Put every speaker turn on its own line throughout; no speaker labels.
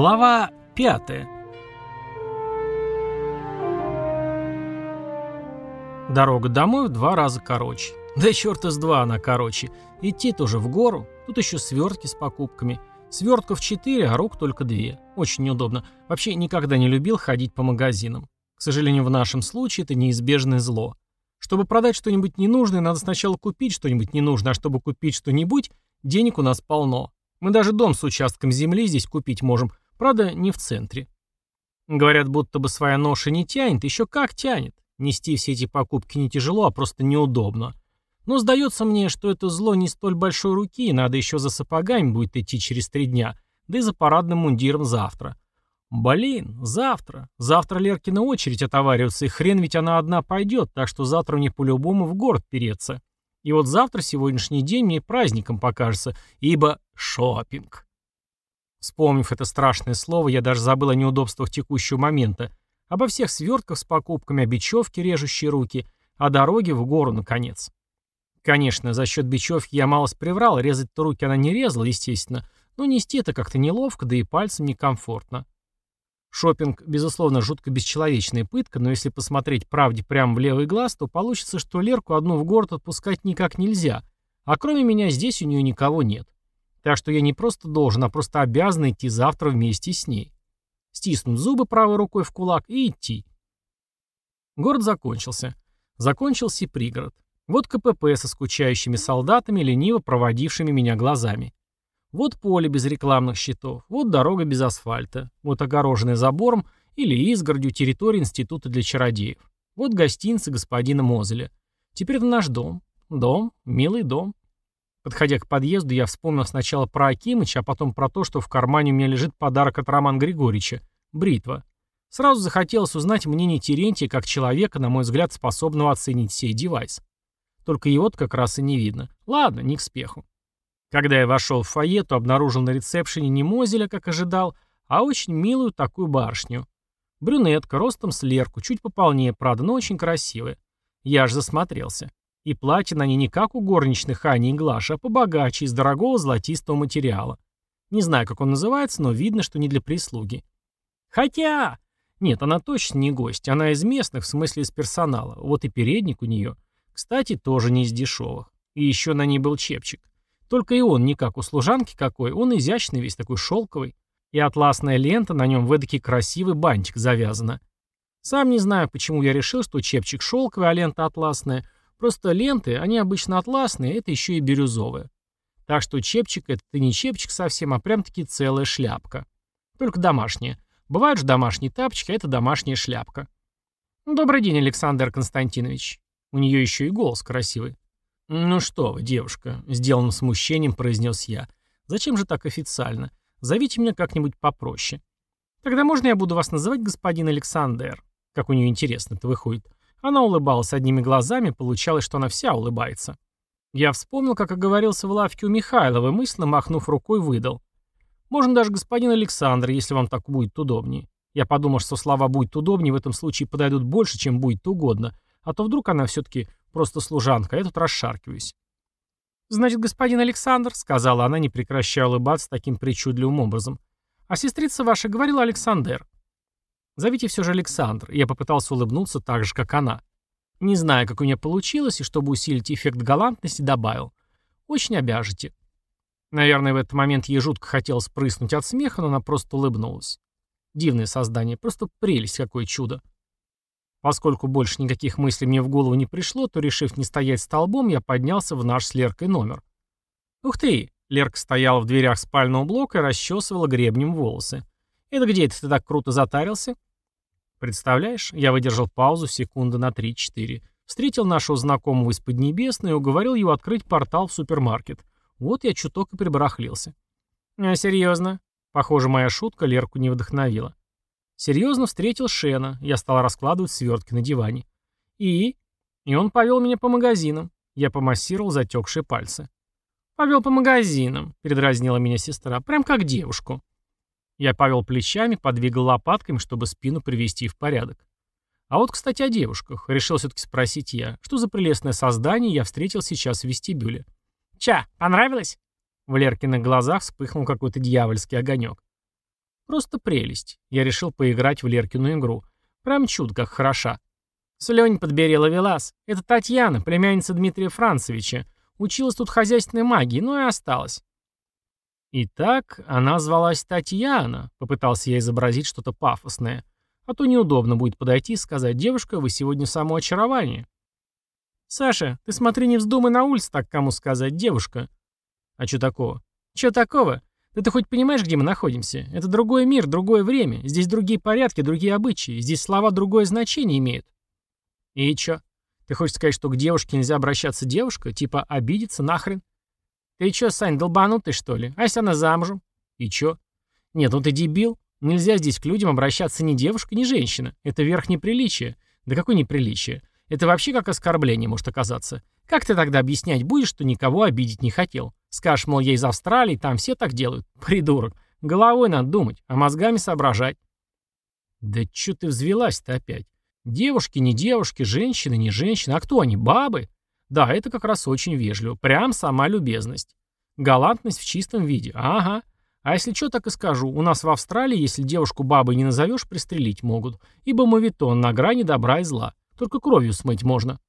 Глава 5 Дорога домой в два раза короче. Да черта с два она короче. Идти тоже в гору. Тут еще свертки с покупками. Свертков четыре, а рук только две. Очень неудобно. Вообще никогда не любил ходить по магазинам. К сожалению, в нашем случае это неизбежное зло. Чтобы продать что-нибудь ненужное, надо сначала купить что-нибудь ненужное, а чтобы купить что-нибудь, денег у нас полно. Мы даже дом с участком земли здесь купить можем, правда, не в центре. Говорят, будто бы своя ноша не тянет, еще как тянет. Нести все эти покупки не тяжело, а просто неудобно. Но сдается мне, что это зло не столь большой руки, и надо еще за сапогами будет идти через три дня, да и за парадным мундиром завтра. Блин, завтра. Завтра Леркина очередь отовариваться, и хрен ведь она одна пойдет, так что завтра мне по-любому в город переться. И вот завтра, сегодняшний день, мне праздником покажется, ибо шопинг. Вспомнив это страшное слово, я даже забыл о неудобствах текущего момента, обо всех свертках с покупками, о бечевке, режущей руки, о дороге в гору, наконец. Конечно, за счет бечевки я малость приврал, резать-то руки она не резала, естественно, но нести это как-то неловко, да и пальцем некомфортно. Шопинг, безусловно, жутко бесчеловечная пытка, но если посмотреть правде прямо в левый глаз, то получится, что Лерку одну в город отпускать никак нельзя, а кроме меня здесь у нее никого нет. Так что я не просто должен, а просто обязан идти завтра вместе с ней. Стиснуть зубы правой рукой в кулак и идти. Город закончился. Закончился и пригород. Вот КПП со скучающими солдатами, лениво проводившими меня глазами. Вот поле без рекламных щитов, вот дорога без асфальта, вот огороженная забором или изгородью территория Института для чародеев. Вот гостиница господина Мозеля. Теперь это наш дом. Дом, милый дом. Подходя к подъезду, я вспомнил сначала про Акимыча, а потом про то, что в кармане у меня лежит подарок от Романа Григорьевича – бритва. Сразу захотелось узнать мнение Терентия как человека, на мой взгляд, способного оценить сей девайс. Только его-то как раз и не видно. Ладно, не к спеху. Когда я вошел в фойе, то обнаружил на ресепшене не Мозеля, как ожидал, а очень милую такую барышню. Брюнетка, ростом с лерку, чуть пополнее, правда, но очень красивая. Я аж засмотрелся. И платье на ней не как у горничных Ани и Глаши, а побогаче, из дорогого золотистого материала. Не знаю, как он называется, но видно, что не для прислуги. Хотя... Нет, она точно не гость. Она из местных, в смысле из персонала. Вот и передник у нее. Кстати, тоже не из дешевых. И еще на ней был чепчик. Только и он не как у служанки какой, он изящный, весь такой шелковый. И атласная лента на нем в эдакий красивый бантик завязана. Сам не знаю, почему я решил, что чепчик шелковый, а лента атласная. Просто ленты, они обычно атласные, это еще и бирюзовые. Так что чепчик это не чепчик совсем, а прям-таки целая шляпка. Только домашняя. Бывают же домашние тапочки, а это домашняя шляпка. Добрый день, Александр Константинович. У нее еще и голос красивый. «Ну что вы, девушка», — сделанным смущением произнес я. «Зачем же так официально? Зовите меня как-нибудь попроще». «Тогда можно я буду вас называть господин Александр?» Как у нее интересно это выходит. Она улыбалась одними глазами, получалось, что она вся улыбается. Я вспомнил, как оговорился в лавке у Михайлова, мысленно махнув рукой, выдал. «Можно даже господин Александр, если вам так будет удобнее». Я подумал, что слова «будет удобнее» в этом случае подойдут больше, чем «будет угодно», а то вдруг она все-таки Просто служанка, я тут расшаркиваюсь. «Значит, господин Александр», — сказала она, не прекращая улыбаться таким причудливым образом. «А сестрица ваша говорила Александр». «Зовите все же Александр», — я попытался улыбнуться так же, как она. Не знаю, как у меня получилось, и чтобы усилить эффект галантности, добавил. «Очень обяжете». Наверное, в этот момент ей жутко хотелось прыснуть от смеха, но она просто улыбнулась. Дивное создание, просто прелесть, какое чудо. Поскольку больше никаких мыслей мне в голову не пришло, то, решив не стоять столбом, я поднялся в наш с Леркой номер. «Ух ты!» — Лерка стояла в дверях спального блока и расчесывала гребнем волосы. «Это где это ты так круто затарился?» «Представляешь, я выдержал паузу секунды на 3-4. Встретил нашего знакомого из Поднебесной и уговорил его открыть портал в супермаркет. Вот я чуток и прибарахлился». «А серьезно?» Похоже, моя шутка Лерку не вдохновила. Серьезно встретил Шена, я стал раскладывать свертки на диване. И? И он повел меня по магазинам. Я помассировал затекшие пальцы. «Повел по магазинам», — передразнила меня сестра, прям как девушку. Я повел плечами, подвигал лопатками, чтобы спину привести в порядок. А вот, кстати, о девушках. Решил все-таки спросить я, что за прелестное создание я встретил сейчас в вестибюле. «Ча, понравилось?» В Леркиных глазах вспыхнул какой-то дьявольский огонек. Просто прелесть. Я решил поиграть в Леркину игру. Прям чудо как хороша. Слёнь подбери ловелас. Это Татьяна, племянница Дмитрия Францевича. Училась тут хозяйственной магии, ну и осталась. Итак, она звалась Татьяна, попытался я изобразить что-то пафосное. А то неудобно будет подойти и сказать, девушка, вы сегодня само очарование. Саша, ты смотри, не вздумай на улице так кому сказать, девушка. А что такого? Что такого? Да ты хоть понимаешь, где мы находимся? Это другой мир, другое время. Здесь другие порядки, другие обычаи. Здесь слова другое значение имеют. И чё? Ты хочешь сказать, что к девушке нельзя обращаться девушка? Типа обидеться нахрен? Ты чё, Сань, долбанутый, что ли? А если она замужем? И чё? Нет, ну ты дебил. Нельзя здесь к людям обращаться ни девушка, ни женщина. Это верх неприличия. Да какое неприличие? Это вообще как оскорбление может оказаться. Как ты тогда объяснять будешь, что никого обидеть не хотел? Скажешь, мол, я из Австралии, там все так делают. Придурок. Головой надо думать, а мозгами соображать. Да чё ты взвелась-то опять? Девушки, не девушки, женщины, не женщины. А кто они, бабы? Да, это как раз очень вежливо. Прям сама любезность. Галантность в чистом виде. Ага. А если что, так и скажу. У нас в Австралии, если девушку бабой не назовешь, пристрелить могут. Ибо мавитон на грани добра и зла. Только кровью смыть можно.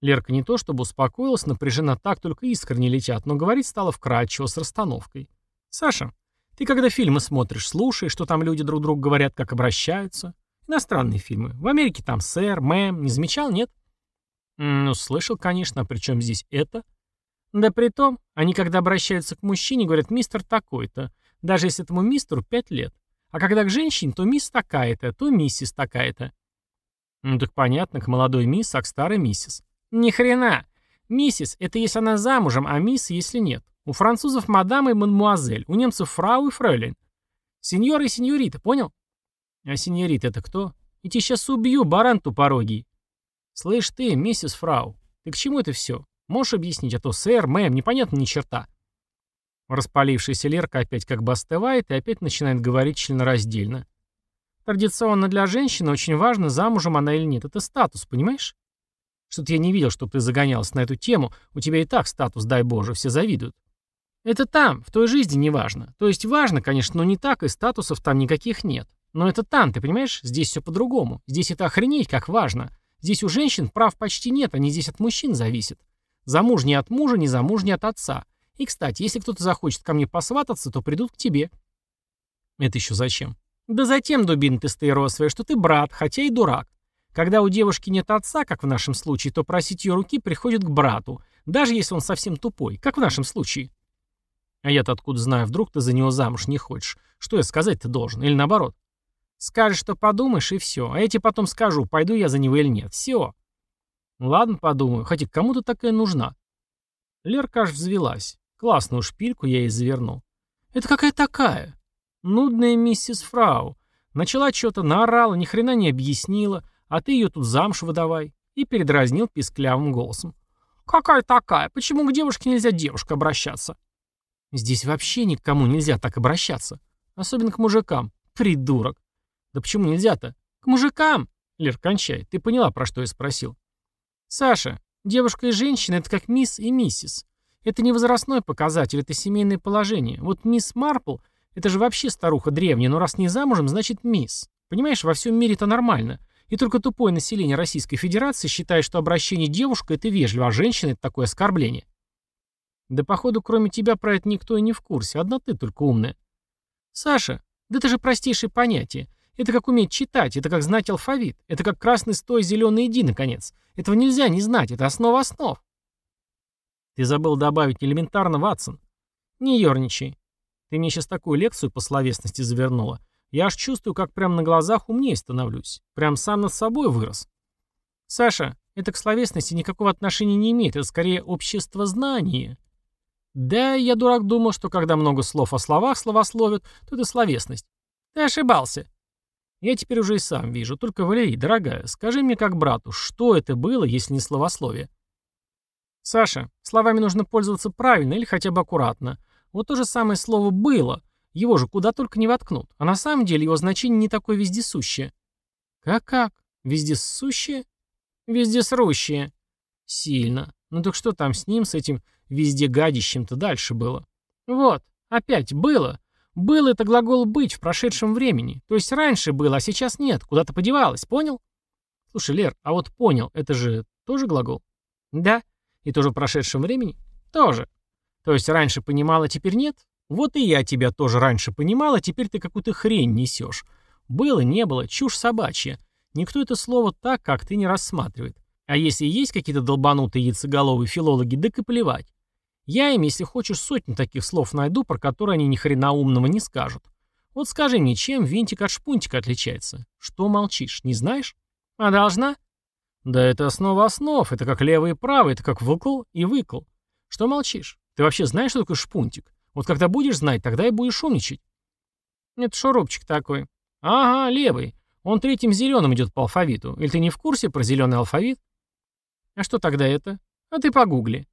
Лерка не то чтобы успокоилась, напряжена так, только искренне летят, но говорить стала вкрадчиво, с расстановкой. «Саша, ты когда фильмы смотришь, слушаешь, что там люди друг другу говорят, как обращаются? Иностранные фильмы. В Америке там сэр, мэм. Не замечал, нет? Ну, слышал, конечно. А при чем здесь это? Да при том, они когда обращаются к мужчине, говорят «мистер такой-то», даже если этому мистеру пять лет. А когда к женщине, то мисс такая-то, то миссис такая-то. Ну так понятно, к молодой мисс, а к старой миссис. Ни хрена. Миссис — это если она замужем, а мисс, если нет. У французов мадам и мадмуазель, у немцев фрау и фрейлин. Сеньор и сеньорита, понял? А сеньорит это кто? И тебя сейчас убью, баран тупорогий. Слышь ты, миссис Фрау, ты к чему это все? Можешь объяснить, а то сэр, мэм, непонятно ни черта. Распалившаяся Лерка опять как бы остывает и опять начинает говорить членораздельно. Традиционно для женщины очень важно, замужем она или нет. Это статус, понимаешь? Что-то я не видел, чтобы ты загонялась на эту тему. У тебя и так статус, дай боже, все завидуют. Это там, в той жизни не важно. То есть важно, конечно, но не так, и статусов там никаких нет. Но это там, ты понимаешь? Здесь все по-другому. Здесь это охренеть как важно. Здесь у женщин прав почти нет, они здесь от мужчин зависят. Замужние от мужа, не замужние от отца. И, кстати, если кто-то захочет ко мне посвататься, то придут к тебе. Это еще зачем? Да затем, дубин ты стаиросовая, что ты брат, хотя и дурак. Когда у девушки нет отца, как в нашем случае, то просить ее руки приходит к брату, даже если он совсем тупой, как в нашем случае. А я-то откуда знаю, вдруг ты за него замуж не хочешь? Что я сказать-то должен? Или наоборот? Скажешь, что подумаешь, и все. А я тебе потом скажу, пойду я за него или нет. Все. Ладно, подумаю. Хотя кому-то такая нужна. Лерка аж взвелась. Классную шпильку я ей завернул. Это какая такая? Нудная миссис Фрау. Начала что-то, наорала, ни хрена не объяснила, а ты ее тут замуж выдавай. И передразнил писклявым голосом. Какая такая? Почему к девушке нельзя девушка обращаться? Здесь вообще никому нельзя так обращаться. Особенно к мужикам. Придурок. Да почему нельзя-то? К мужикам! Лер, кончай. Ты поняла, про что я спросил? Саша, девушка и женщина — это как мисс и миссис. Это не возрастной показатель, это семейное положение. Вот мисс Марпл — это же вообще старуха древняя, но раз не замужем, значит мисс. Понимаешь, во всем мире это нормально. И только тупое население Российской Федерации считает, что обращение девушка — это вежливо, а женщина — это такое оскорбление. Да походу, кроме тебя про это никто и не в курсе, одна ты только умная. Саша, да это же простейшее понятие. Это как уметь читать, это как знать алфавит, это как красный стой, зеленый иди, наконец. Этого нельзя не знать, это основа основ. Ты забыл добавить элементарно, Ватсон. Не ерничай. Ты мне сейчас такую лекцию по словесности завернула. Я аж чувствую, как прямо на глазах умнее становлюсь. Прям сам над собой вырос. Саша, это к словесности никакого отношения не имеет, это скорее общество знания. Да, я дурак думал, что когда много слов о словах словословят, то это словесность. Ты ошибался. Я теперь уже и сам вижу. Только, Валерий, дорогая, скажи мне как брату, что это было, если не словословие? Саша, словами нужно пользоваться правильно или хотя бы аккуратно. Вот то же самое слово «было». Его же куда только не воткнут. А на самом деле его значение не такое вездесущее. Как-как? Вездесущее? Вездесрущее. Сильно. Ну так что там с ним, с этим везде гадящим-то дальше было? Вот, опять было. Был это глагол «быть» в прошедшем времени. То есть раньше было, а сейчас нет. Куда-то подевалось, понял? Слушай, Лер, а вот понял, это же тоже глагол? Да. И тоже в прошедшем времени? Тоже. То есть раньше понимал, а теперь нет? Вот и я тебя тоже раньше понимал, а теперь ты какую-то хрень несешь. Было, не было, чушь собачья. Никто это слово так, как ты, не рассматривает. А если есть какие-то долбанутые яйцеголовые филологи, так и плевать. Я им, если хочешь, сотню таких слов найду, про которые они ни хрена умного не скажут. Вот скажи мне, чем винтик от шпунтика отличается? Что молчишь, не знаешь? А должна? Да это основа основ, это как левый и правый, это как выкл и выкл. Что молчишь? Ты вообще знаешь, что такое шпунтик? Вот когда будешь знать, тогда и будешь умничать. Это шурупчик такой. Ага, левый. Он третьим зеленым идет по алфавиту. Или ты не в курсе про зеленый алфавит? А что тогда это? А ты погугли.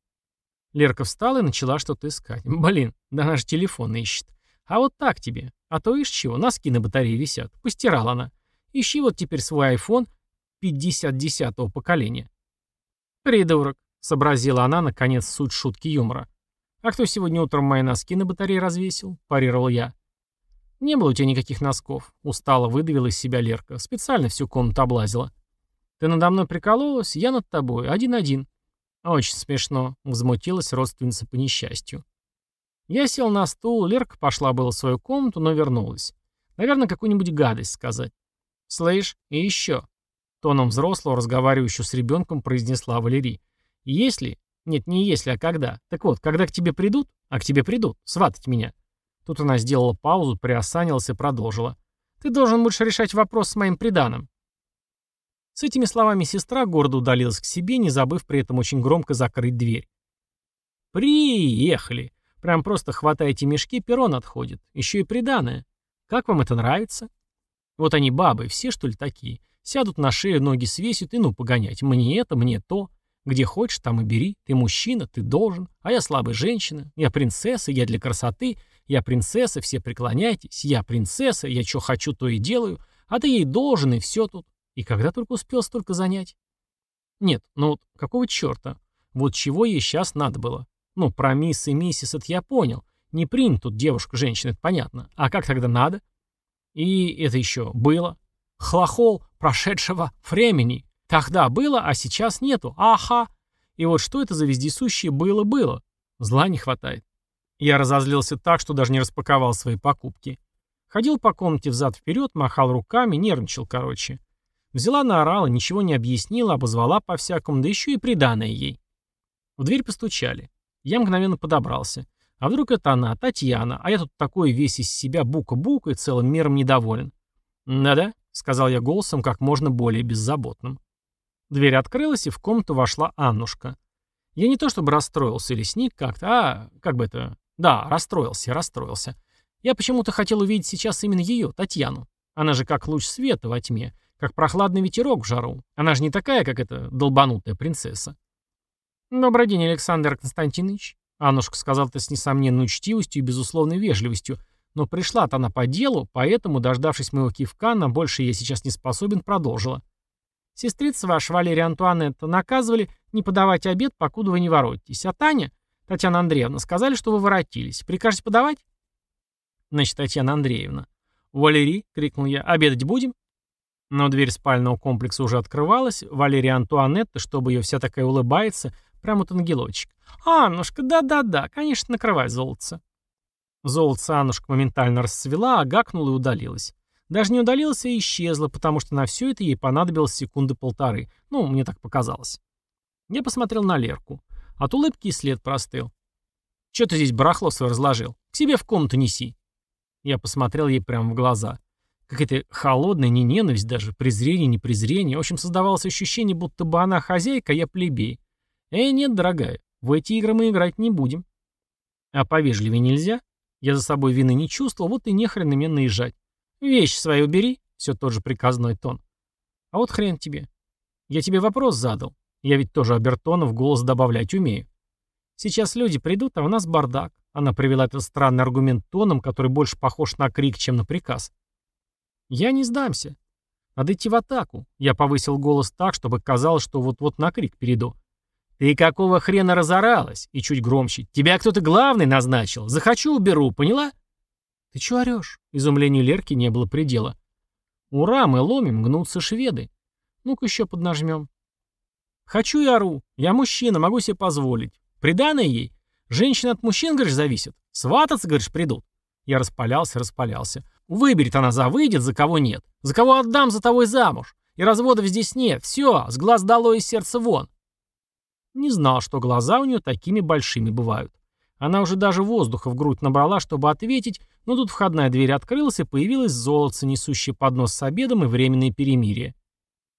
Лерка встала и начала что-то искать. Блин, да наш телефон ищет. А вот так тебе. А то ишь чего, носки на батарее висят. Постирала она. Ищи вот теперь свой iPhone 50-10 поколения. Придурок, сообразила она, наконец, суть шутки юмора. А кто сегодня утром мои носки на батарее развесил? Парировал я. Не было у тебя никаких носков. Устало выдавила из себя Лерка. Специально всю комнату облазила. Ты надо мной прикололась, я над тобой. Один-один. «Очень смешно», — возмутилась родственница по несчастью. Я сел на стул, Лерка пошла было в свою комнату, но вернулась. Наверное, какую-нибудь гадость сказать. «Слышь, и еще», — тоном взрослого, разговаривающего с ребенком, произнесла Валерий. «Если... Нет, не если, а когда. Так вот, когда к тебе придут, а к тебе придут, сватать меня». Тут она сделала паузу, приосанилась и продолжила. «Ты должен будешь решать вопрос с моим приданым. С этими словами сестра гордо удалилась к себе, не забыв при этом очень громко закрыть дверь. «Приехали! Прям просто хватаете мешки, перрон отходит. Еще и приданое. Как вам это нравится?» Вот они бабы, все что ли такие. Сядут на шею, ноги свесят и ну погонять. Мне это, мне то. Где хочешь, там и бери. Ты мужчина, ты должен. А я слабая женщина. Я принцесса, я для красоты. Я принцесса, все преклоняйтесь. Я принцесса, я что хочу, то и делаю. А ты ей должен, и все тут. И когда только успел столько занять? Нет, ну вот какого черта? Вот чего ей сейчас надо было? Ну, про мисс и миссис это я понял. Не принят тут девушка-женщина, это понятно. А как тогда надо? И это еще было. Хлохол прошедшего времени. Тогда было, а сейчас нету. Аха. И вот что это за вездесущее было-было? Зла не хватает. Я разозлился так, что даже не распаковал свои покупки. Ходил по комнате взад-вперед, махал руками, нервничал, короче. Взяла наорала, ничего не объяснила, обозвала по-всякому, да еще и приданное ей. В дверь постучали. Я мгновенно подобрался. А вдруг это она, Татьяна, а я тут такой весь из себя бука-бука и целым миром недоволен. «Да-да», — сказал я голосом как можно более беззаботным. Дверь открылась, и в комнату вошла Аннушка. Я не то чтобы расстроился или сник как-то, а, как бы это... Да, расстроился, расстроился. Я почему-то хотел увидеть сейчас именно ее, Татьяну. Она же как луч света во тьме. Как прохладный ветерок в жару. Она же не такая, как эта долбанутая принцесса. «Добрый день, Александр Константинович», — Аннушка сказала это с несомненной учтивостью и безусловной вежливостью, но пришла-то она по делу, поэтому, дождавшись моего кивка, на больше я сейчас не способен, продолжила. «Сестрица ваша, Валерия Антуанетта, наказывали не подавать обед, покуда вы не воротитесь. А Таня, Татьяна Андреевна, сказали, что вы воротились. Прикажете подавать?» «Значит, Татьяна Андреевна». «Валерий», — крикнул я, — «обедать будем?» Но дверь спального комплекса уже открывалась. Валерия Антуанетта, чтобы ее вся такая улыбается, прямо вот ангелочек. «Аннушка, да-да-да, конечно, накрывай золотце». Золотце Аннушка моментально расцвела, а гакнула и удалилась. Даже не удалилась, а исчезла, потому что на все это ей понадобилось секунды полторы. Ну, мне так показалось. Я посмотрел на Лерку. От улыбки и след простыл. «Чё ты здесь барахло свое разложил? К себе в комнату неси». Я посмотрел ей прямо в глаза. Какая-то холодная, не ненависть даже, презрение, не презрение. В общем, создавалось ощущение, будто бы она хозяйка, а я плебей. Эй, нет, дорогая, в эти игры мы играть не будем. А повежливее нельзя? Я за собой вины не чувствовал, вот и нехрен на меня наезжать. Вещи свои убери, все тот же приказной тон. А вот хрен тебе. Я тебе вопрос задал. Я ведь тоже обертона в голос добавлять умею. Сейчас люди придут, а у нас бардак. Она привела этот странный аргумент тоном, который больше похож на крик, чем на приказ. Я не сдамся. Надо идти в атаку. Я повысил голос так, чтобы казалось, что вот-вот на крик перейду. «Ты какого хрена разоралась?» И чуть громче. «Тебя кто-то главный назначил. Захочу, уберу, поняла?» «Ты чё орёшь?» Изумлению Лерки не было предела. «Ура, мы ломим, гнутся шведы. Ну-ка ещё поднажмём». «Хочу и ору. Я мужчина, могу себе позволить. Приданное ей. Женщина от мужчин, говоришь, зависит. Свататься, говоришь, придут». Я распалялся, распалялся. Выберет она за выйдет, за кого нет. За кого отдам, за того и замуж. И разводов здесь нет. Все, с глаз дало и сердце вон. Не знал, что глаза у нее такими большими бывают. Она уже даже воздуха в грудь набрала, чтобы ответить, но тут входная дверь открылась, и появилась золотце, несущее поднос с обедом и временное перемирие.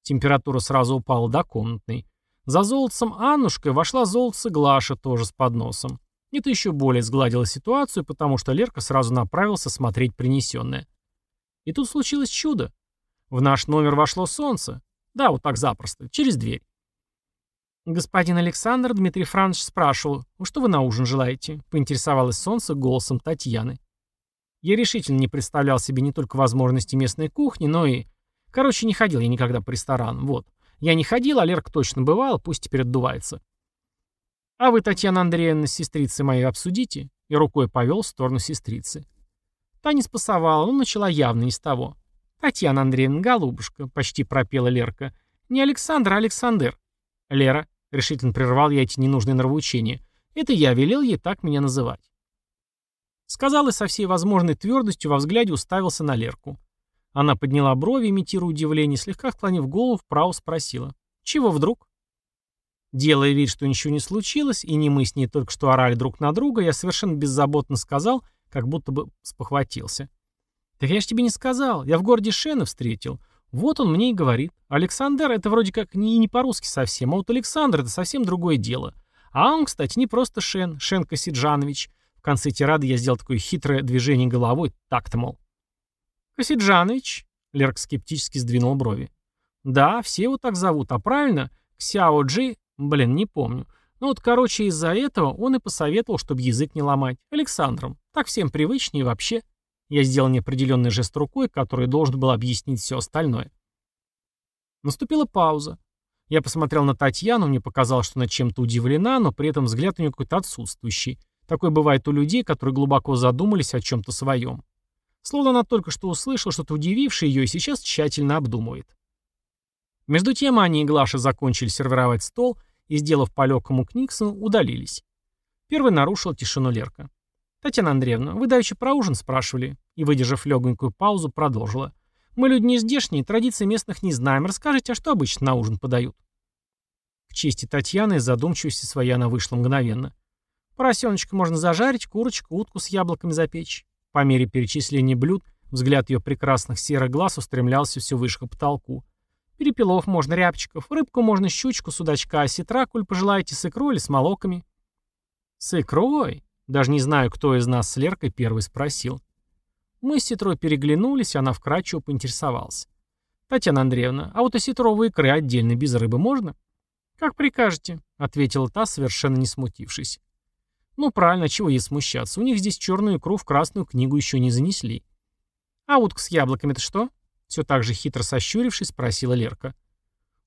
Температура сразу упала до комнатной. За золотцем Аннушкой вошла золотце Глаша, тоже с подносом. Это еще более сгладило ситуацию, потому что Лерка сразу направился смотреть принесенное. И тут случилось чудо. В наш номер вошло солнце. Да, вот так запросто, через дверь. «Господин Александр, Дмитрий Франч спрашивал, что вы на ужин желаете?» — поинтересовалось солнце голосом Татьяны. Я решительно не представлял себе не только возможности местной кухни, но и... Короче, не ходил я никогда по ресторанам, вот. Я не ходил, а Лерка точно бывал, пусть теперь отдувается. «А вы, Татьяна Андреевна, с сестрицей моей обсудите?» И рукой повел в сторону сестрицы. Та не спасовала, но начала явно с того. «Татьяна Андреевна, голубушка», — почти пропела Лерка. «Не Александр, а Александр». «Лера», — решительно прервал я эти ненужные нравоучения, — «это я велел ей так меня называть». Сказал и со всей возможной твердостью во взгляде уставился на Лерку. Она подняла брови, имитируя удивление, слегка склонив голову вправо, спросила. «Чего вдруг?» Делая вид, что ничего не случилось, и не мы с ней только что орали друг на друга, я совершенно беззаботно сказал, как будто бы спохватился. «Так я ж тебе не сказал. Я в городе Шена встретил. Вот он мне и говорит. Александр — это вроде как не, не по-русски совсем, а вот Александр — это совсем другое дело. А он, кстати, не просто Шен, Шен Косиджанович. В конце тирады я сделал такое хитрое движение головой, так-то, мол. «Косиджанович?» — Лерк скептически сдвинул брови. «Да, все его так зовут, а правильно? Ксяо Джи Блин, не помню. Ну вот, короче, из-за этого он и посоветовал, чтобы язык не ломать. Александром. Так всем привычнее вообще. Я сделал неопределенный жест рукой, который должен был объяснить все остальное. Наступила пауза. Я посмотрел на Татьяну, мне показалось, что она чем-то удивлена, но при этом взгляд у нее какой-то отсутствующий. Такое бывает у людей, которые глубоко задумались о чем-то своем. Словно она только что услышала что-то удивившее ее и сейчас тщательно обдумывает. Между тем они и Глаша закончили сервировать стол и, сделав по легкому Книксону, удалились. Первый нарушил тишину Лерка. «Татьяна Андреевна, вы давеча про ужин спрашивали?» И, выдержав легонькую паузу, продолжила. «Мы люди не здешние, традиции местных не знаем. Расскажите, а что обычно на ужин подают?» К чести Татьяны задумчивости своей она вышла мгновенно. «Поросеночка можно зажарить, курочку, утку с яблоками запечь». По мере перечисления блюд взгляд ее прекрасных серых глаз устремлялся все выше к потолку. Перепелов можно рябчиков, рыбку можно щучку, судачка, а сетра, коль пожелаете, с икрой или с молоками. С икрой? Даже не знаю, кто из нас с Леркой первый спросил. Мы с сетрой переглянулись, она вкратчиво поинтересовалась. «Татьяна Андреевна, а вот осетровые икры отдельно без рыбы можно?» «Как прикажете», — ответила та, совершенно не смутившись. «Ну, правильно, чего ей смущаться? У них здесь черную икру в красную книгу еще не занесли». «А утка с яблоками-то что?» Все так же хитро сощурившись, спросила Лерка.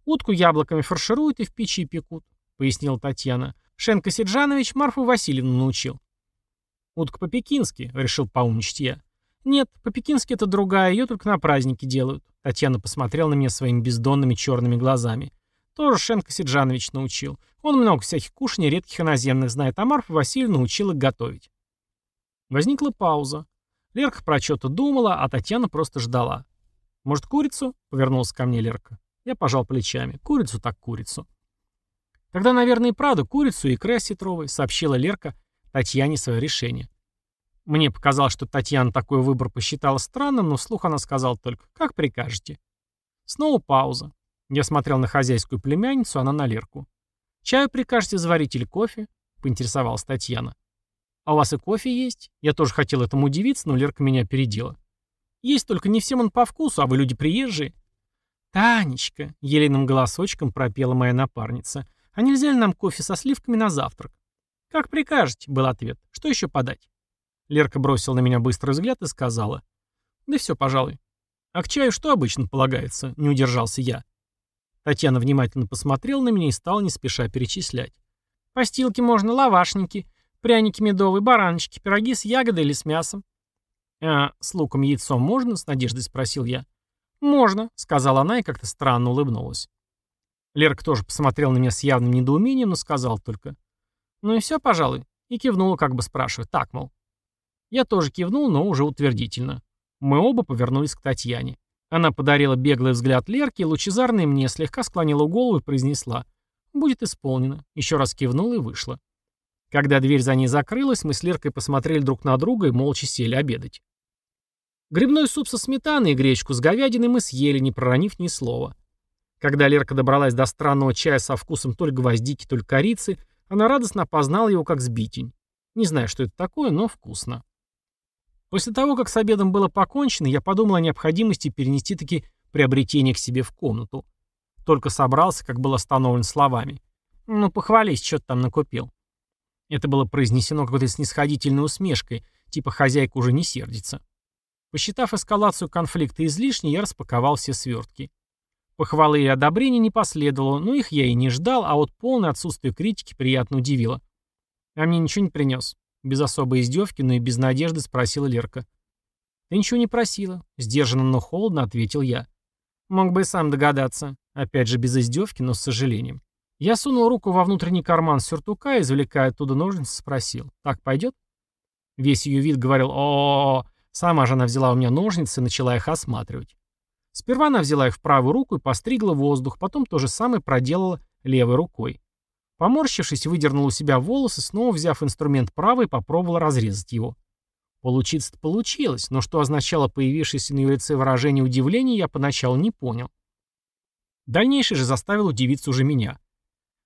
«Утку яблоками фаршируют и в печи пекут», — пояснила Татьяна. «Шенко Сиджанович Марфу Васильевну научил». «Утка по-пекински», — решил поумничать я. «Нет, по-пекински это другая, ее только на праздники делают». Татьяна посмотрела на меня своими бездонными черными глазами. «Тоже Шенко Сиджанович научил. Он много всяких кушаний редких иноземных знает, а Марфа Васильевна учила готовить». Возникла пауза. Лерка про что-то думала, а Татьяна просто ждала. «Может, курицу?» — повернулся ко мне Лерка. Я пожал плечами. «Курицу так курицу». «Тогда, наверное, и правда курицу и икры осетровой», — сообщила Лерка Татьяне свое решение. Мне показалось, что Татьяна такой выбор посчитала странным, но вслух она сказала только «Как прикажете». Снова пауза. Я смотрел на хозяйскую племянницу, она на Лерку. «Чаю прикажете заварить или кофе?» — поинтересовалась Татьяна. «А у вас и кофе есть?» Я тоже хотел этому удивиться, но Лерка меня опередила. Есть только не всем он по вкусу, а вы люди приезжие». «Танечка», — елейным голосочком пропела моя напарница, «а нельзя ли нам кофе со сливками на завтрак?» «Как прикажете», — был ответ. «Что еще подать?» Лерка бросила на меня быстрый взгляд и сказала. «Да все, пожалуй». «А к чаю что обычно полагается?» — не удержался я. Татьяна внимательно посмотрела на меня и стала не спеша перечислять. «Постилки можно, лавашники, пряники медовые, бараночки, пироги с ягодой или с мясом». «А с луком и яйцом можно?» — с надеждой спросил я. «Можно», — сказала она и как-то странно улыбнулась. Лерка тоже посмотрел на меня с явным недоумением, но сказал только. «Ну и все, пожалуй». И кивнула, как бы спрашивая. Так, мол. Я тоже кивнул, но уже утвердительно. Мы оба повернулись к Татьяне. Она подарила беглый взгляд Лерке, лучезарной мне слегка склонила голову и произнесла. «Будет исполнено». Еще раз кивнула и вышла. Когда дверь за ней закрылась, мы с Леркой посмотрели друг на друга и молча сели обедать. Грибной суп со сметаной и гречку с говядиной мы съели, не проронив ни слова. Когда Лерка добралась до странного чая со вкусом то ли гвоздики, то ли корицы, она радостно опознала его как сбитень. Не знаю, что это такое, но вкусно. После того, как с обедом было покончено, я подумал о необходимости перенести таки приобретение к себе в комнату. Только собрался, как был остановлен словами. «Ну, похвались, что ты там накупил». Это было произнесено какой-то снисходительной усмешкой, типа хозяйка уже не сердится. Посчитав эскалацию конфликта излишней, я распаковал все свертки. Похвалы и одобрения не последовало, но их я и не ждал, а вот полное отсутствие критики приятно удивило. «А мне ничего не принес?» Без особой издевки, но и без надежды спросила Лерка. «Ты ничего не просила», — сдержанно, но холодно ответил я. «Мог бы и сам догадаться». Опять же без издевки, но с сожалением. Я сунул руку во внутренний карман сюртука и, извлекая оттуда ножницы, спросил. «Так пойдет?» Весь ее вид говорил о, -о, -о, -о Сама же она взяла у меня ножницы и начала их осматривать. Сперва она взяла их в правую руку и постригла воздух, потом то же самое проделала левой рукой. Поморщившись, выдернула у себя волосы, снова взяв инструмент правой, попробовала разрезать его. Получиться-то получилось, но что означало появившееся на ее лице выражение удивления, я поначалу не понял. Дальнейшее же заставил удивиться уже меня.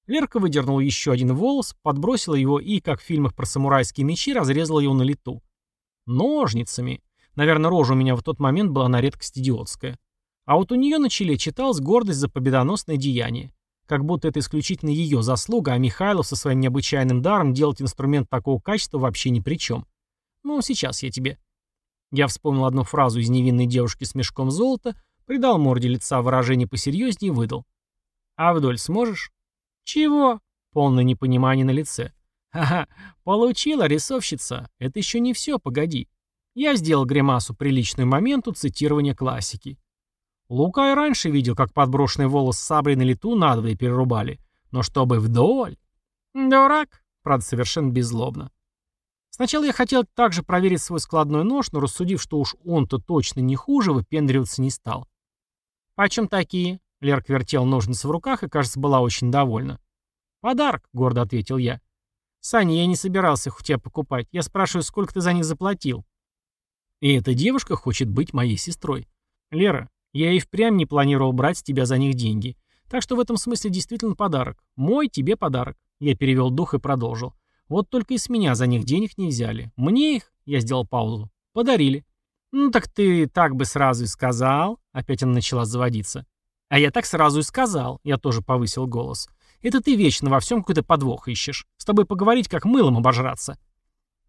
Лерка выдернула еще один волос, подбросила его и, как в фильмах про самурайские мечи, разрезала его на лету. Ножницами. Наверное, рожа у меня в тот момент была на редкость идиотская. А вот у нее на челе читалась гордость за победоносное деяние. Как будто это исключительно ее заслуга, а Михайлов со своим необычайным даром делать инструмент такого качества вообще ни при чем. Ну, сейчас я тебе. Я вспомнил одну фразу из невинной девушки с мешком золота, придал морде лица выражение посерьезнее и выдал. «А вдоль сможешь?» «Чего?» Полное непонимание на лице. «Ха-ха, получила рисовщица. Это еще не все, погоди». Я сделал гримасу приличную моменту цитирования классики. Лука и раньше видел, как подброшенный волос саблей на лету надвое перерубали. Но чтобы вдоль... Дурак, правда, совершенно беззлобно. Сначала я хотел также проверить свой складной нож, но рассудив, что уж он-то точно не хуже, выпендриваться не стал. «Почем такие?» Лерк вертел ножницы в руках и, кажется, была очень довольна. «Подарок», — гордо ответил я. «Саня, я не собирался их у тебя покупать. Я спрашиваю, сколько ты за них заплатил?» И эта девушка хочет быть моей сестрой. «Лера, я и впрямь не планировал брать с тебя за них деньги. Так что в этом смысле действительно подарок. Мой тебе подарок». Я перевел дух и продолжил. «Вот только и с меня за них денег не взяли. Мне их, я сделал паузу, подарили». «Ну так ты так бы сразу и сказал». Опять она начала заводиться. «А я так сразу и сказал». Я тоже повысил голос. «Это ты вечно во всем какой-то подвох ищешь. С тобой поговорить, как мылом обожраться».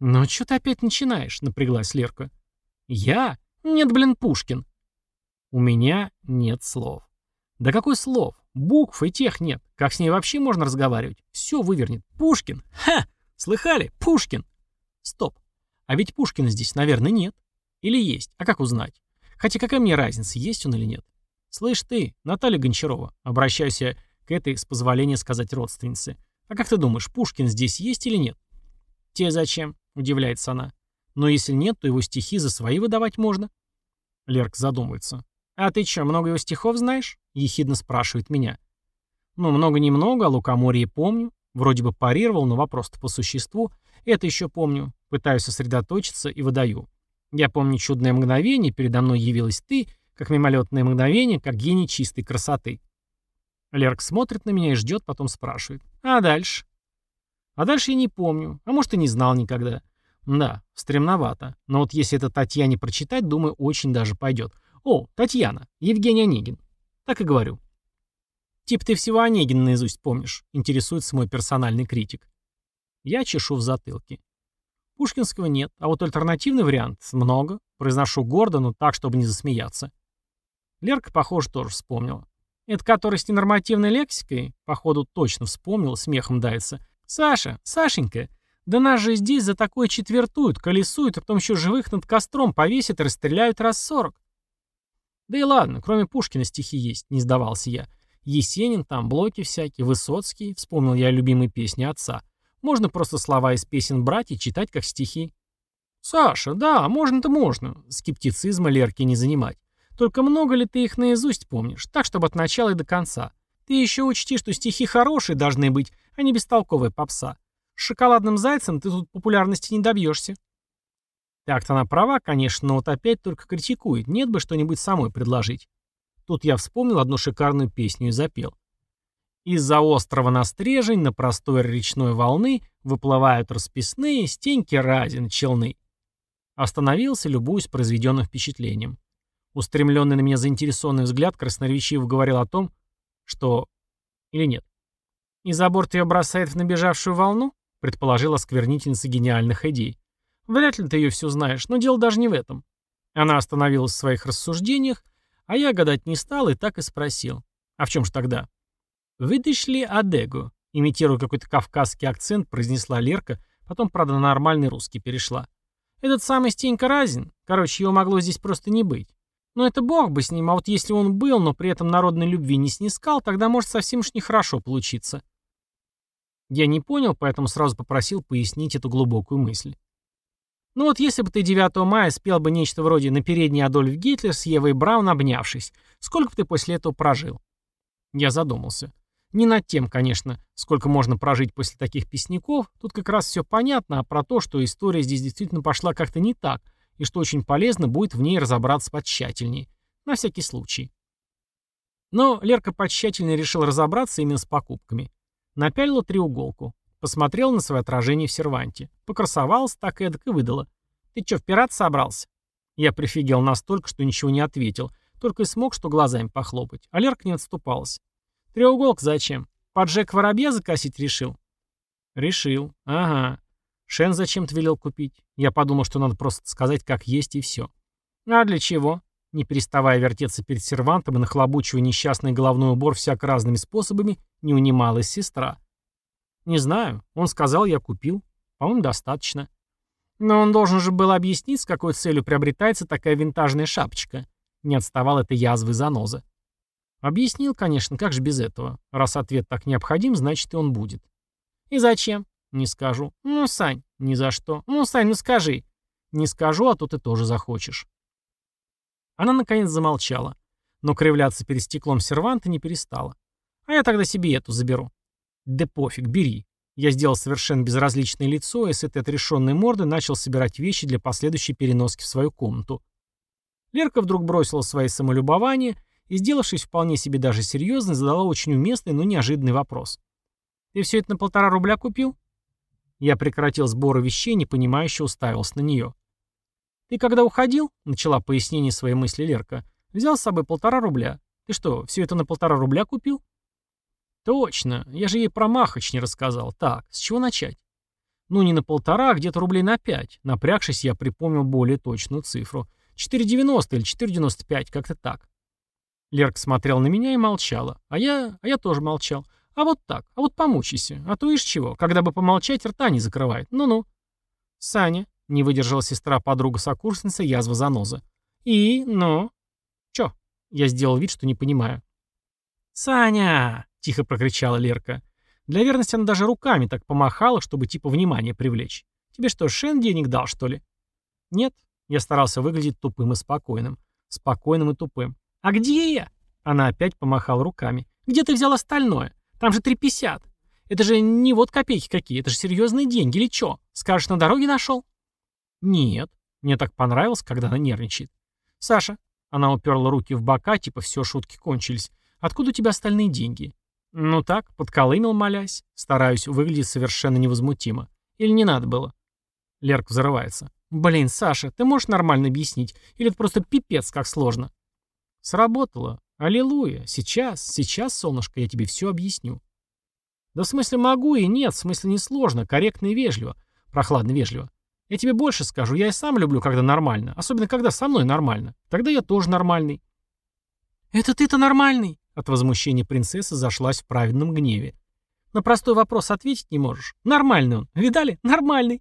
«Ну что ты опять начинаешь?» — напряглась Лерка. «Я? Нет, блин, Пушкин». У меня нет слов. Да какой слов? Букв и тех нет. Как с ней вообще можно разговаривать? Все вывернет. Пушкин. Ха! Слыхали? Пушкин. Стоп. А ведь Пушкина здесь, наверное, нет. Или есть. А как узнать? Хотя какая мне разница, есть он или нет? Слышь ты, Наталья Гончарова, обращаюсь я к этой, с позволения сказать родственнице. А как ты думаешь, Пушкин здесь есть или нет? Те зачем? Удивляется она. Но если нет, то его стихи за свои выдавать можно. Лерк задумывается. «А ты что, много его стихов знаешь?» — ехидно спрашивает меня. «Ну, много-немного, а лукоморье помню. Вроде бы парировал, но вопрос-то по существу. Это еще помню. Пытаюсь сосредоточиться и выдаю. Я помню чудное мгновение, передо мной явилась ты, как мимолетное мгновение, как гений чистой красоты». Лерк смотрит на меня и ждет, потом спрашивает. «А дальше?» «А дальше я не помню, а может и не знал никогда. Да, стремновато. Но вот если это Татьяне прочитать, думаю, очень даже пойдет. «О, Татьяна, Евгений Онегин». Так и говорю. «Тип ты всего Онегина наизусть помнишь», — интересуется мой персональный критик. Я чешу в затылке. Пушкинского нет, а вот альтернативный вариант много. Произношу гордо, но так, чтобы не засмеяться. Лерка, похоже, тоже вспомнила. Это который с ненормативной лексикой? Походу, точно вспомнил, смехом дается. Саша, Сашенька, Да нас же здесь за такое четвертуют, колесуют, а потом еще живых над костром повесят и расстреляют раз сорок. Да и ладно, кроме Пушкина стихи есть, не сдавался я. Есенин там, блоки всякие, Высоцкий, вспомнил я любимые песни отца. Можно просто слова из песен брать и читать как стихи. Саша, да, можно-то можно, скептицизма Лерки не занимать. Только много ли ты их наизусть помнишь, так, чтобы от начала и до конца? Ты еще учти, что стихи хорошие должны быть, а не бестолковая попса. С шоколадным зайцем ты тут популярности не добьешься. Так-то она права, конечно, но вот опять только критикует. Нет бы что-нибудь самой предложить. Тут я вспомнил одну шикарную песню и запел. Из-за острова на стрежень на простой речной волны выплывают расписные стеньки разин челны. Остановился, любуясь произведенным впечатлением. Устремленный на меня заинтересованный взгляд красноречиво говорил о том, что... Или нет? И за борт ее бросает в набежавшую волну? Предположила сквернительница гениальных идей. Вряд ли ты ее все знаешь, но дело даже не в этом. Она остановилась в своих рассуждениях, а я гадать не стал и так и спросил. А в чем же тогда? «Выдашь ли Адегу?» Имитируя какой-то кавказский акцент, произнесла Лерка, потом, правда, на нормальный русский перешла. «Этот самый Стенька Разин. Короче, его могло здесь просто не быть. Но это бог бы с ним, а вот если он был, но при этом народной любви не снискал, тогда может совсем уж нехорошо получиться». Я не понял, поэтому сразу попросил пояснить эту глубокую мысль. Ну вот если бы ты 9 мая спел бы нечто вроде «На передней Адольф Гитлер с Евой Браун обнявшись», сколько бы ты после этого прожил? Я задумался. Не над тем, конечно, сколько можно прожить после таких песняков, тут как раз все понятно, а про то, что история здесь действительно пошла как-то не так, и что очень полезно будет в ней разобраться потщательнее. На всякий случай. Но Лерка потщательнее решил разобраться именно с покупками. Напялила треуголку. Посмотрел на свое отражение в серванте. Покрасовался так эдак и выдала. «Ты чё, в пират собрался?» Я прифигел настолько, что ничего не ответил. Только и смог, что глазами похлопать. А Лерка не отступалась. «Треуголка зачем? Поджек воробья закосить решил?» «Решил. Ага. Шен зачем-то велел купить. Я подумал, что надо просто сказать, как есть, и все. А для чего?» Не переставая вертеться перед сервантом и нахлобучивая несчастный головной убор всяко разными способами, не унималась сестра. «Не знаю. Он сказал, я купил. По-моему, достаточно». «Но он должен же был объяснить, с какой целью приобретается такая винтажная шапочка». Не отставал эта язвы заноза. Объяснил, конечно, как же без этого. Раз ответ так необходим, значит и он будет. «И зачем?» «Не скажу». «Ну, Сань, ни за что». «Ну, Сань, ну скажи». «Не скажу, а то ты тоже захочешь». Она, наконец, замолчала, но кривляться перед стеклом серванта не перестала. «А я тогда себе эту заберу». «Да пофиг, бери». Я сделал совершенно безразличное лицо и с этой отрешенной мордой начал собирать вещи для последующей переноски в свою комнату. Лерка вдруг бросила свои самолюбования и, сделавшись вполне себе даже серьезной, задала очень уместный, но неожиданный вопрос. «Ты все это на полтора рубля купил?» Я прекратил сборы вещей, непонимающе уставился на нее. «Ты когда уходил?» — начала пояснение своей мысли Лерка. «Взял с собой полтора рубля. Ты что, все это на полтора рубля купил?» Точно, я же ей про Махач не рассказал. Так, с чего начать? Ну, не на полтора, а где-то рублей на пять. Напрягшись, я припомнил более точную цифру. 4,90 или 4,95, как-то так. Лерка смотрел на меня и молчала. А я, а я тоже молчал. А вот так, а вот помучайся. А то ишь чего, когда бы помолчать, рта не закрывает. Ну-ну. Саня, не выдержала сестра подруга сокурсница, язва заноза. И, ну? Чё? Я сделал вид, что не понимаю. «Саня!» тихо прокричала Лерка. Для верности она даже руками так помахала, чтобы типа внимание привлечь. Тебе что, Шен денег дал, что ли? Нет. Я старался выглядеть тупым и спокойным. Спокойным и тупым. А где я? Она опять помахала руками. Где ты взял остальное? Там же три пятьдесят. Это же не вот копейки какие, это же серьезные деньги или чё? Скажешь, на дороге нашел? Нет. Мне так понравилось, когда она нервничает. Саша. Она уперла руки в бока, типа все шутки кончились. Откуда у тебя остальные деньги? Ну так, подколымел, молясь. Стараюсь выглядеть совершенно невозмутимо. Или не надо было? Лерк взрывается. Блин, Саша, ты можешь нормально объяснить? Или это просто пипец, как сложно? Сработало. Аллилуйя. Сейчас, сейчас, солнышко, я тебе все объясню. Да в смысле могу и нет, в смысле не сложно, корректно и вежливо. Прохладно вежливо. Я тебе больше скажу, я и сам люблю, когда нормально. Особенно, когда со мной нормально. Тогда я тоже нормальный. «Это ты-то нормальный?» От возмущения принцесса зашлась в праведном гневе. На простой вопрос ответить не можешь. Нормальный он. Видали? Нормальный.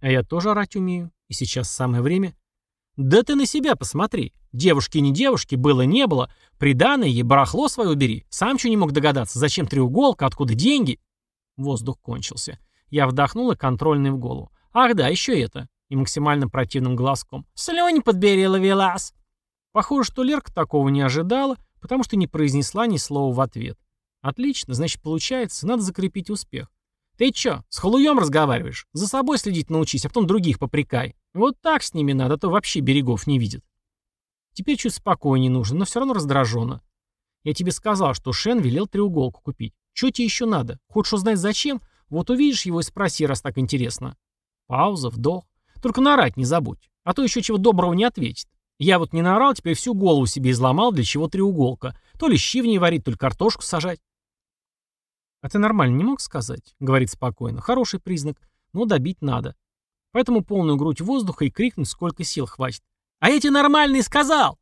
А я тоже орать умею. И сейчас самое время. Да ты на себя посмотри. Девушки не девушки, было не было. Приданное ей барахло свое убери. Сам что не мог догадаться, зачем треуголка, откуда деньги? Воздух кончился. Я вдохнул и контрольный в голову. Ах да, еще это. И максимально противным глазком. Слюнь подбери, ловелас. Похоже, что Лерка такого не ожидала, потому что не произнесла ни слова в ответ. Отлично, значит, получается, надо закрепить успех. Ты чё, с халуем разговариваешь? За собой следить научись, а потом других попрекай. Вот так с ними надо, а то вообще берегов не видят. Теперь чуть спокойнее нужно, но все равно раздраженно. Я тебе сказал, что Шен велел треуголку купить. Чё тебе еще надо? Хочешь узнать зачем? Вот увидишь его и спроси, раз так интересно. Пауза, вдох. Только нарать не забудь, а то еще чего доброго не ответит. Я вот не наорал, теперь всю голову себе изломал, для чего треуголка. То ли щи в ней варить, то ли картошку сажать. «А ты нормально не мог сказать?» — говорит спокойно. «Хороший признак, но добить надо. Поэтому полную грудь воздуха и крикнуть, сколько сил хватит. «А я тебе нормальный сказал!»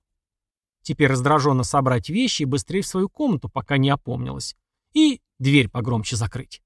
Теперь раздраженно собрать вещи и быстрее в свою комнату, пока не опомнилась. И дверь погромче закрыть.